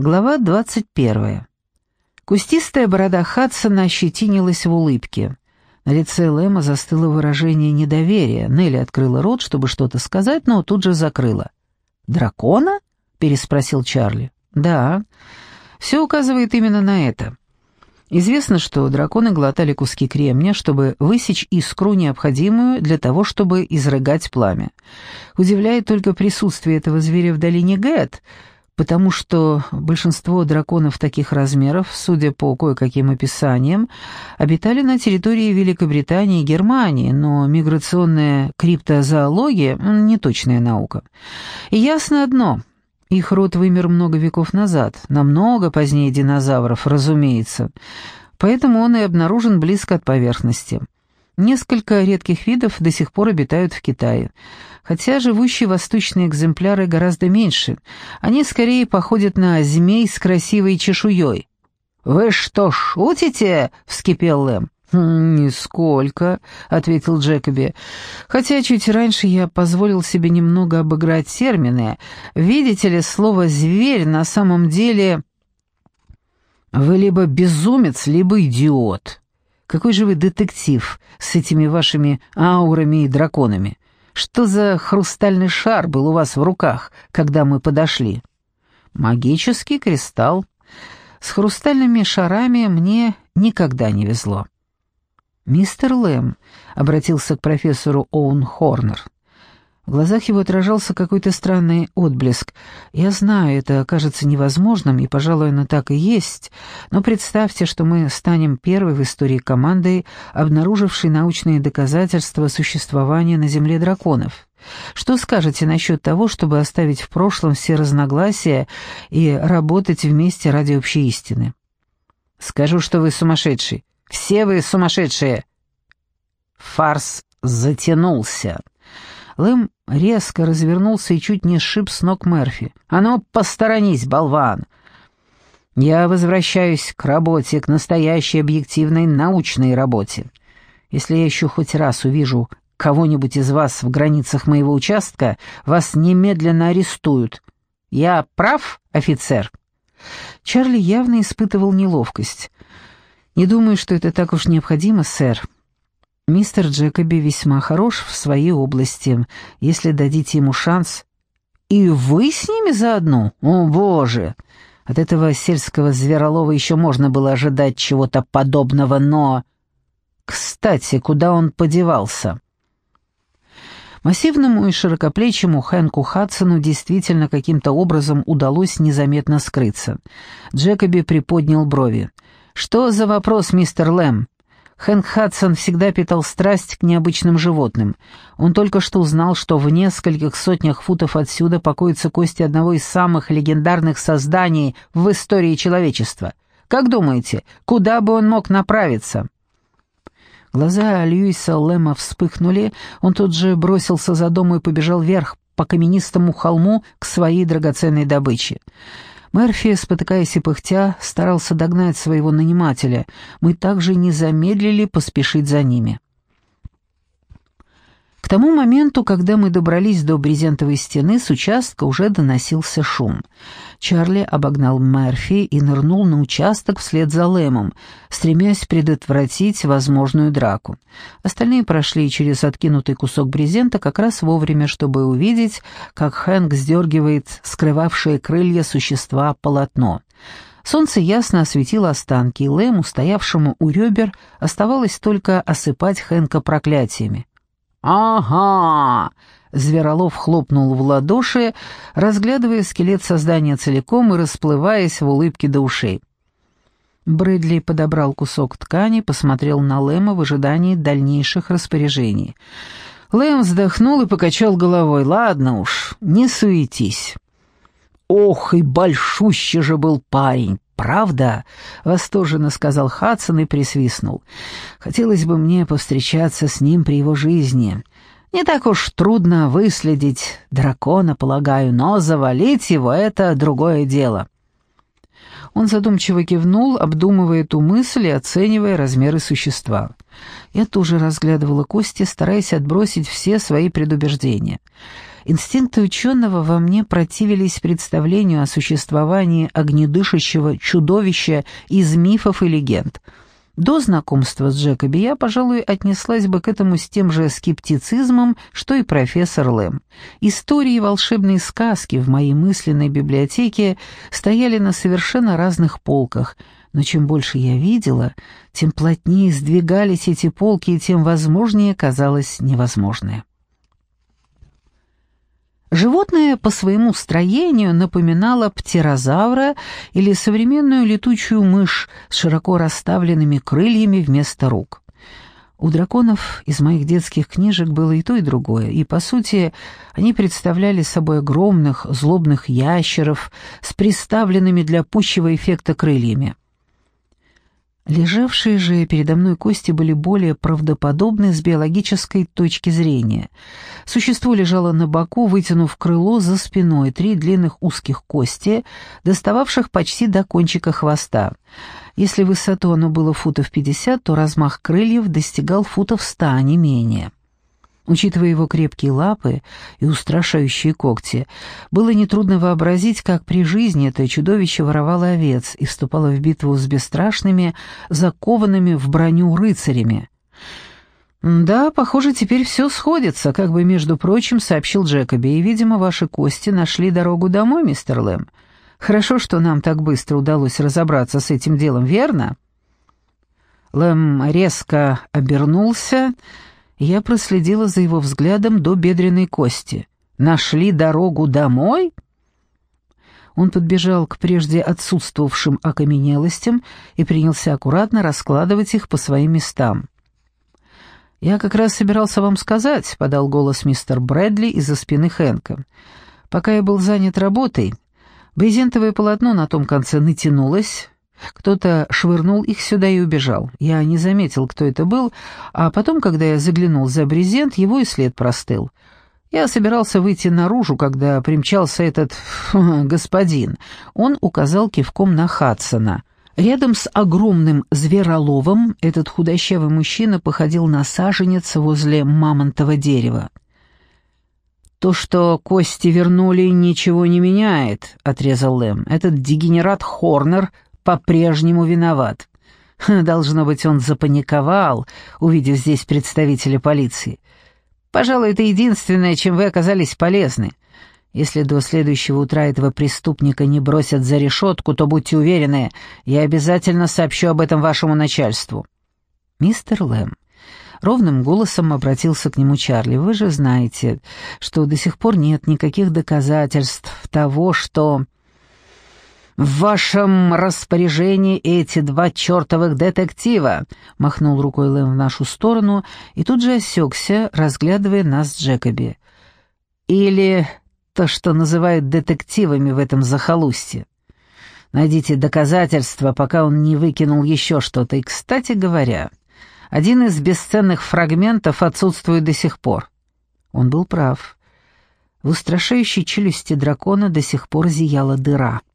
Глава 21. Кустистая борода Хадсона ощетинилась в улыбке. На лице Лэма застыло выражение недоверия. Нелли открыла рот, чтобы что-то сказать, но тут же закрыла. «Дракона?» — переспросил Чарли. «Да. Все указывает именно на это. Известно, что драконы глотали куски кремня, чтобы высечь искру, необходимую для того, чтобы изрыгать пламя. Удивляет только присутствие этого зверя в долине Гэт — потому что большинство драконов таких размеров, судя по кое-каким описаниям, обитали на территории Великобритании и Германии, но миграционная криптозоология — неточная наука. И ясно одно — их род вымер много веков назад, намного позднее динозавров, разумеется, поэтому он и обнаружен близко от поверхности. Несколько редких видов до сих пор обитают в Китае — хотя живущие восточные экземпляры гораздо меньше. Они скорее походят на змей с красивой чешуей. «Вы что, шутите?» — вскипел Лэм. «Хм, «Нисколько», — ответил Джекоби. «Хотя чуть раньше я позволил себе немного обыграть термины. Видите ли, слово «зверь» на самом деле...» «Вы либо безумец, либо идиот. Какой же вы детектив с этими вашими аурами и драконами? Что за хрустальный шар был у вас в руках, когда мы подошли? Магический кристалл. С хрустальными шарами мне никогда не везло. «Мистер Лэм», — обратился к профессору Оун Хорнер, — в глазах его отражался какой-то странный отблеск. «Я знаю, это кажется невозможным, и, пожалуй, оно так и есть, но представьте, что мы станем первой в истории командой, обнаружившей научные доказательства существования на Земле драконов. Что скажете насчет того, чтобы оставить в прошлом все разногласия и работать вместе ради общей истины?» «Скажу, что вы сумасшедший. Все вы сумасшедшие!» Фарс затянулся. Лэм резко развернулся и чуть не сшиб с ног Мерфи. «А ну, посторонись, болван!» «Я возвращаюсь к работе, к настоящей объективной научной работе. Если я еще хоть раз увижу кого-нибудь из вас в границах моего участка, вас немедленно арестуют. Я прав, офицер?» Чарли явно испытывал неловкость. «Не думаю, что это так уж необходимо, сэр. Мистер Джекоби весьма хорош в своей области, если дадите ему шанс. И вы с ними заодно? О, боже! От этого сельского зверолова еще можно было ожидать чего-то подобного, но... Кстати, куда он подевался? Массивному и широкоплечему Хэнку Хадсону действительно каким-то образом удалось незаметно скрыться. Джекоби приподнял брови. «Что за вопрос, мистер Лэм?» Хэнк Хадсон всегда питал страсть к необычным животным. Он только что узнал, что в нескольких сотнях футов отсюда покоятся кости одного из самых легендарных созданий в истории человечества. Как думаете, куда бы он мог направиться?» Глаза Льюиса Лэма вспыхнули, он тут же бросился за дом и побежал вверх по каменистому холму к своей драгоценной добыче. Мерфи, спотыкаясь и пыхтя, старался догнать своего нанимателя. Мы также не замедлили поспешить за ними. К тому моменту, когда мы добрались до брезентовой стены, с участка уже доносился шум. Чарли обогнал Мерфи и нырнул на участок вслед за Лэмом, стремясь предотвратить возможную драку. Остальные прошли через откинутый кусок брезента как раз вовремя, чтобы увидеть, как Хэнк сдергивает скрывавшее крылья существа полотно. Солнце ясно осветило останки, и Лэму, стоявшему у ребер, оставалось только осыпать Хэнка проклятиями. «Ага!» — Зверолов хлопнул в ладоши, разглядывая скелет создания целиком и расплываясь в улыбке до ушей. Брэдли подобрал кусок ткани, посмотрел на Лэма в ожидании дальнейших распоряжений. Лэм вздохнул и покачал головой. «Ладно уж, не суетись». «Ох, и большущий же был парень! «Правда?» — восторженно сказал Хадсон и присвистнул. «Хотелось бы мне повстречаться с ним при его жизни. Не так уж трудно выследить дракона, полагаю, но завалить его — это другое дело». Он задумчиво кивнул, обдумывая эту мысль и оценивая размеры существа. Я тоже разглядывала кости, стараясь отбросить все свои предубеждения. Инстинкты ученого во мне противились представлению о существовании огнедышащего чудовища из мифов и легенд. До знакомства с Джекоби я, пожалуй, отнеслась бы к этому с тем же скептицизмом, что и профессор Лэм. Истории и волшебные сказки в моей мысленной библиотеке стояли на совершенно разных полках, но чем больше я видела, тем плотнее сдвигались эти полки, и тем возможнее казалось невозможное. Животное по своему строению напоминало птерозавра или современную летучую мышь с широко расставленными крыльями вместо рук. У драконов из моих детских книжек было и то, и другое, и, по сути, они представляли собой огромных злобных ящеров с приставленными для пущего эффекта крыльями. Лежавшие же передо мной кости были более правдоподобны с биологической точки зрения. Существо лежало на боку, вытянув крыло за спиной, три длинных узких кости, достававших почти до кончика хвоста. Если высоту оно было футов пятьдесят, то размах крыльев достигал футов ста, не менее. Учитывая его крепкие лапы и устрашающие когти, было нетрудно вообразить, как при жизни это чудовище воровало овец и вступало в битву с бесстрашными, закованными в броню рыцарями. «Да, похоже, теперь все сходится», — как бы, между прочим, сообщил Джекоби, «и, видимо, ваши кости нашли дорогу домой, мистер Лэм. Хорошо, что нам так быстро удалось разобраться с этим делом, верно?» Лэм резко обернулся я проследила за его взглядом до бедренной кости. «Нашли дорогу домой?» Он подбежал к прежде отсутствовавшим окаменелостям и принялся аккуратно раскладывать их по своим местам. «Я как раз собирался вам сказать», — подал голос мистер Брэдли из-за спины Хэнка. «Пока я был занят работой, брезентовое полотно на том конце натянулось, кто-то швырнул их сюда и убежал. Я не заметил, кто это был, а потом, когда я заглянул за брезент, его и след простыл. Я собирался выйти наружу, когда примчался этот господин. Он указал кивком на Хадсона. Рядом с огромным звероловом этот худощавый мужчина походил на саженец возле мамонтового дерева. «То, что кости вернули, ничего не меняет», — отрезал Лэм. «Этот дегенерат Хорнер по-прежнему виноват. Должно быть, он запаниковал, увидев здесь представителя полиции. Пожалуй, это единственное, чем вы оказались полезны. Если до следующего утра этого преступника не бросят за решетку, то будьте уверены, я обязательно сообщу об этом вашему начальству. Мистер Лэм, ровным голосом обратился к нему Чарли. Вы же знаете, что до сих пор нет никаких доказательств того, что... «В вашем распоряжении эти два чертовых детектива!» — махнул рукой Лэм в нашу сторону и тут же осекся, разглядывая нас Джекоби. «Или то, что называют детективами в этом захолустье. Найдите доказательства, пока он не выкинул еще что-то. И, кстати говоря, один из бесценных фрагментов отсутствует до сих пор». Он был прав. В устрашающей челюсти дракона до сих пор зияла дыра —